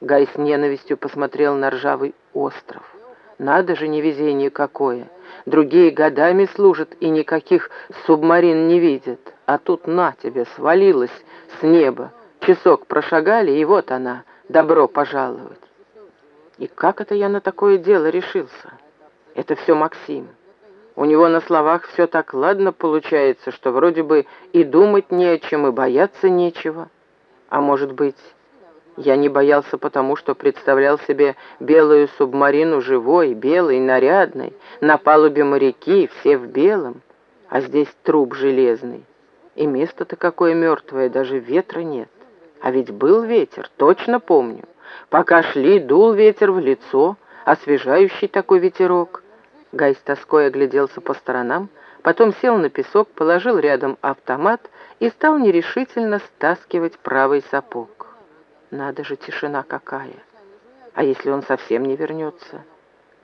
Гай с ненавистью посмотрел на ржавый остров. Надо же, невезение какое! Другие годами служат и никаких субмарин не видят. А тут на тебе, свалилась с неба. Часок прошагали, и вот она, добро пожаловать. И как это я на такое дело решился? Это все Максим. У него на словах все так ладно получается, что вроде бы и думать не о чем, и бояться нечего. А может быть, я не боялся потому, что представлял себе белую субмарину живой, белой, нарядной, на палубе моряки, все в белом, а здесь труп железный. И место-то какое мертвое, даже ветра нет. А ведь был ветер, точно помню. Пока шли, дул ветер в лицо, освежающий такой ветерок. Гай с тоской огляделся по сторонам, потом сел на песок, положил рядом автомат и стал нерешительно стаскивать правый сапог. Надо же, тишина какая! А если он совсем не вернется?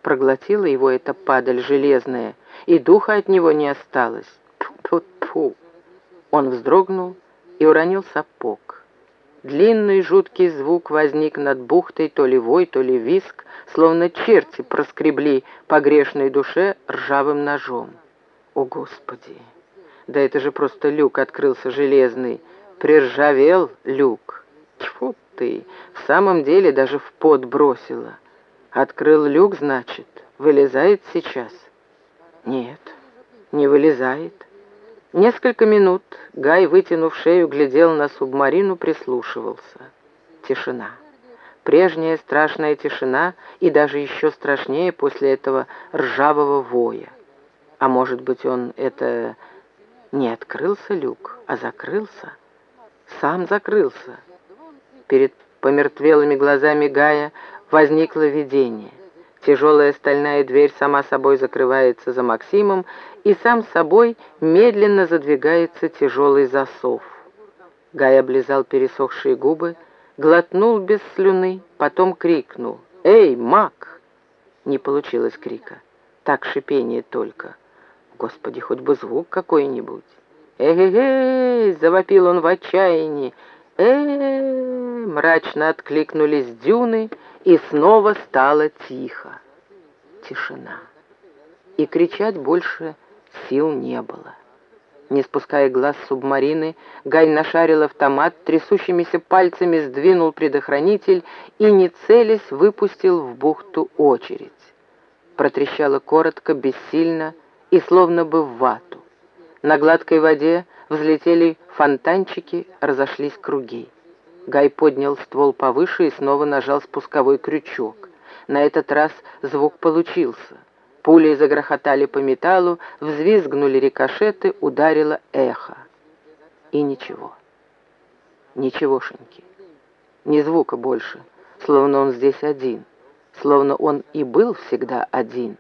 Проглотила его эта падаль железная, и духа от него не осталось. Тьфу-тьфу! Он вздрогнул и уронил сапог. Длинный жуткий звук возник над бухтой, то ли вой, то ли виск, словно черти проскребли по грешной душе ржавым ножом. О, Господи! Да это же просто люк открылся железный. Приржавел люк. Тьфу ты! В самом деле даже в пот бросила. Открыл люк, значит, вылезает сейчас? Нет, не вылезает. Несколько минут Гай, вытянув шею, глядел на субмарину, прислушивался. Тишина. Прежняя страшная тишина и даже еще страшнее после этого ржавого воя. А может быть, он это не открылся люк, а закрылся? Сам закрылся. Перед помертвелыми глазами Гая возникло видение. Тяжелая стальная дверь сама собой закрывается за Максимом, и сам собой медленно задвигается тяжелый засов. Гай облизал пересохшие губы, глотнул без слюны, потом крикнул «Эй, Мак!» Не получилось крика, так шипение только. Господи, хоть бы звук какой-нибудь. «Эй-эй-эй!» — завопил он в отчаянии. «Эй!» — мрачно откликнулись дюны, и снова стало тихо. Тишина. И кричать больше сил не было. Не спуская глаз субмарины, Гай нашарил автомат, трясущимися пальцами сдвинул предохранитель и, не целясь, выпустил в бухту очередь. Протрещало коротко, бессильно и словно бы в вату. На гладкой воде взлетели фонтанчики, разошлись круги. Гай поднял ствол повыше и снова нажал спусковой крючок. На этот раз звук получился — Пули загрохотали по металлу, взвизгнули рикошеты, ударило эхо. И ничего. Ничегошеньки. Ни звука больше, словно он здесь один. Словно он и был всегда один.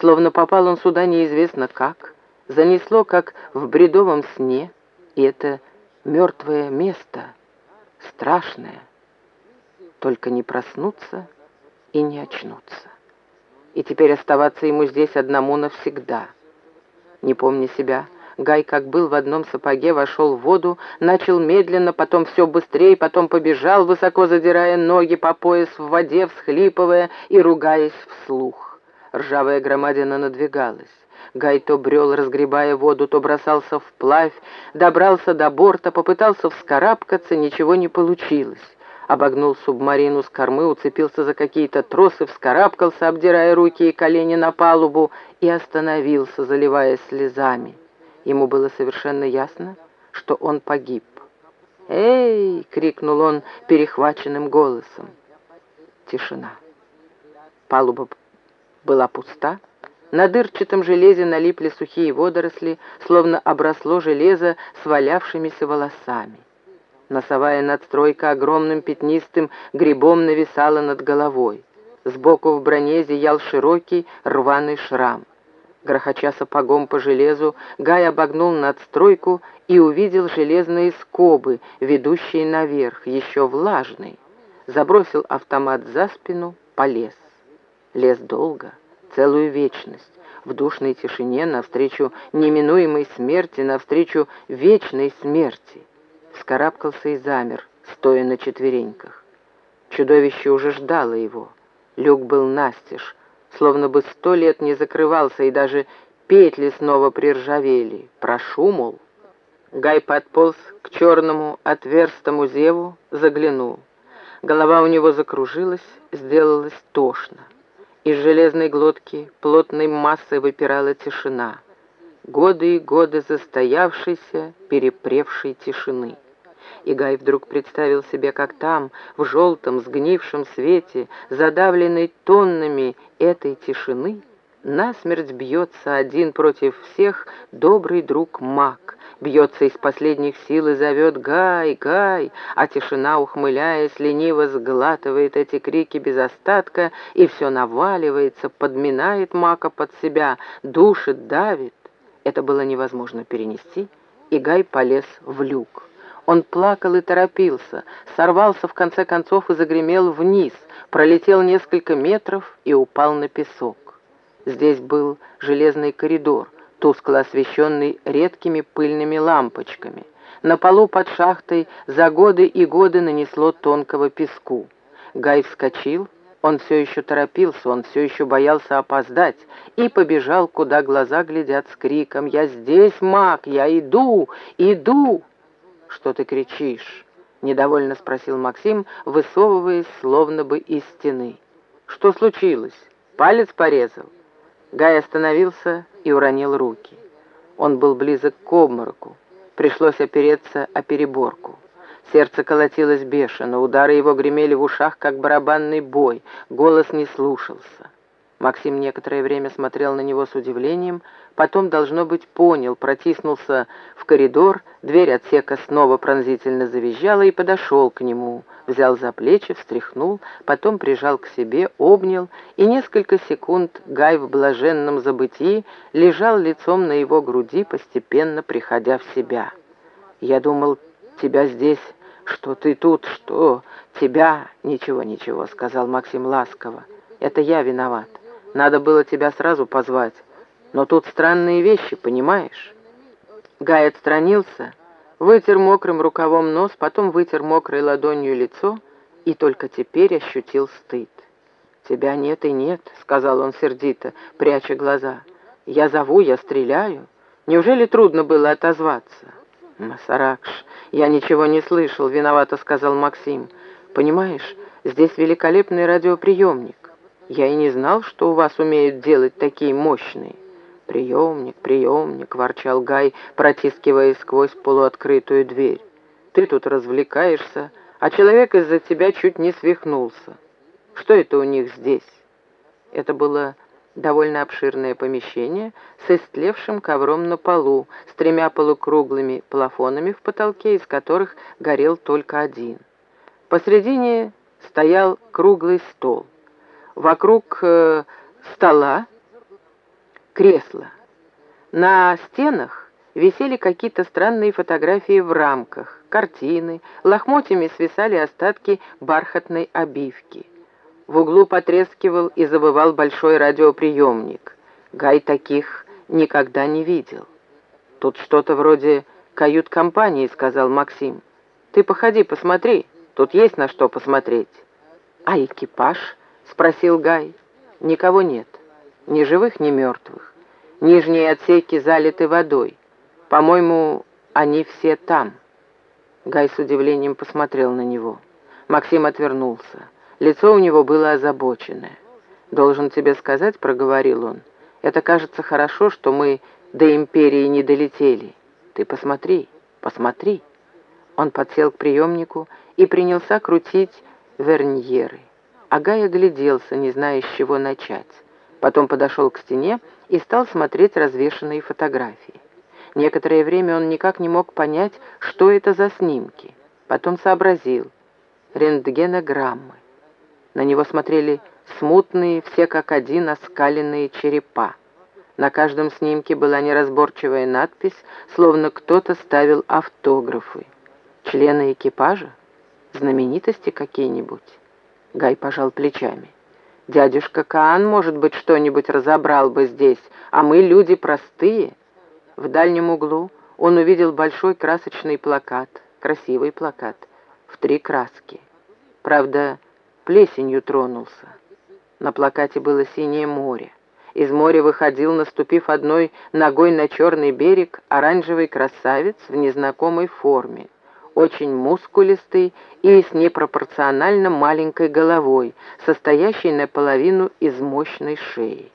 Словно попал он сюда неизвестно как. Занесло, как в бредовом сне. И это мертвое место, страшное. Только не проснуться и не очнуться и теперь оставаться ему здесь одному навсегда. Не помня себя, Гай, как был в одном сапоге, вошел в воду, начал медленно, потом все быстрее, потом побежал, высоко задирая ноги по пояс в воде, всхлипывая и ругаясь вслух. Ржавая громадина надвигалась. Гай то брел, разгребая воду, то бросался вплавь, добрался до борта, попытался вскарабкаться, ничего не получилось обогнул субмарину с кормы, уцепился за какие-то тросы, вскарабкался, обдирая руки и колени на палубу, и остановился, заливаясь слезами. Ему было совершенно ясно, что он погиб. «Эй!» — крикнул он перехваченным голосом. Тишина. Палуба была пуста. На дырчатом железе налипли сухие водоросли, словно обросло железо свалявшимися волосами. Носовая надстройка огромным пятнистым грибом нависала над головой. Сбоку в броне зиял широкий рваный шрам. Грохоча сапогом по железу, Гай обогнул надстройку и увидел железные скобы, ведущие наверх, еще влажные. Забросил автомат за спину, полез. Лез долго, целую вечность, в душной тишине, навстречу неминуемой смерти, навстречу вечной смерти вскарабкался и замер, стоя на четвереньках. Чудовище уже ждало его. Люк был настежь, словно бы сто лет не закрывался, и даже петли снова приржавели. Прошу, мол. Гай подполз к черному отверстому зеву, заглянул. Голова у него закружилась, сделалась тошно. Из железной глотки плотной массой выпирала тишина. Годы и годы застоявшейся, перепревшей тишины. И Гай вдруг представил себе, как там, в желтом, сгнившем свете, задавленный тоннами этой тишины, насмерть бьется один против всех добрый друг Мак, бьется из последних сил и зовет «Гай! Гай!», а тишина, ухмыляясь, лениво сглатывает эти крики без остатка и все наваливается, подминает Мака под себя, душит, давит. Это было невозможно перенести, и Гай полез в люк. Он плакал и торопился, сорвался в конце концов и загремел вниз, пролетел несколько метров и упал на песок. Здесь был железный коридор, тускло освещенный редкими пыльными лампочками. На полу под шахтой за годы и годы нанесло тонкого песку. Гай вскочил, он все еще торопился, он все еще боялся опоздать и побежал, куда глаза глядят с криком «Я здесь, маг! Я иду! Иду!» «Что ты кричишь?» — недовольно спросил Максим, высовываясь словно бы из стены. «Что случилось? Палец порезал?» Гай остановился и уронил руки. Он был близок к обмороку. Пришлось опереться о переборку. Сердце колотилось бешено, удары его гремели в ушах, как барабанный бой, голос не слушался. Максим некоторое время смотрел на него с удивлением, потом, должно быть, понял, протиснулся в коридор, дверь отсека снова пронзительно завизжала и подошел к нему, взял за плечи, встряхнул, потом прижал к себе, обнял, и несколько секунд Гай в блаженном забытии лежал лицом на его груди, постепенно приходя в себя. «Я думал, тебя здесь, что ты тут, что тебя...» «Ничего, ничего», — сказал Максим ласково. «Это я виноват. Надо было тебя сразу позвать. Но тут странные вещи, понимаешь?» Гай отстранился, вытер мокрым рукавом нос, потом вытер мокрой ладонью лицо и только теперь ощутил стыд. «Тебя нет и нет», — сказал он сердито, пряча глаза. «Я зову, я стреляю. Неужели трудно было отозваться?» «Масаракш, я ничего не слышал», — виновато сказал Максим. «Понимаешь, здесь великолепный радиоприемник. Я и не знал, что у вас умеют делать такие мощные». «Приемник, приемник», — ворчал Гай, протискиваясь сквозь полуоткрытую дверь. «Ты тут развлекаешься, а человек из-за тебя чуть не свихнулся. Что это у них здесь?» Это было довольно обширное помещение с истлевшим ковром на полу, с тремя полукруглыми плафонами в потолке, из которых горел только один. Посредине стоял круглый стол. Вокруг э, стола кресла. На стенах висели какие-то странные фотографии в рамках, картины, лохмотьями свисали остатки бархатной обивки. В углу потрескивал и забывал большой радиоприемник. Гай таких никогда не видел. «Тут что-то вроде кают-компании», — сказал Максим. «Ты походи, посмотри, тут есть на что посмотреть». «А экипаж?» — спросил Гай. «Никого нет». Ни живых, ни мертвых. Нижние отсеки залиты водой. По-моему, они все там. Гай с удивлением посмотрел на него. Максим отвернулся. Лицо у него было озабоченное. «Должен тебе сказать», — проговорил он, — «это кажется хорошо, что мы до империи не долетели. Ты посмотри, посмотри». Он подсел к приемнику и принялся крутить верньеры. А Гай огляделся, не зная, с чего начать. Потом подошел к стене и стал смотреть развешанные фотографии. Некоторое время он никак не мог понять, что это за снимки. Потом сообразил. Рентгенограммы. На него смотрели смутные, все как один оскаленные черепа. На каждом снимке была неразборчивая надпись, словно кто-то ставил автографы. Члены экипажа? Знаменитости какие-нибудь? Гай пожал плечами. Дядюшка Каан, может быть, что-нибудь разобрал бы здесь, а мы люди простые. В дальнем углу он увидел большой красочный плакат, красивый плакат, в три краски. Правда, плесенью тронулся. На плакате было синее море. Из моря выходил, наступив одной ногой на черный берег, оранжевый красавец в незнакомой форме, очень мускулистый и с непропорционально маленькой головой, состоящей наполовину из мощной шеи.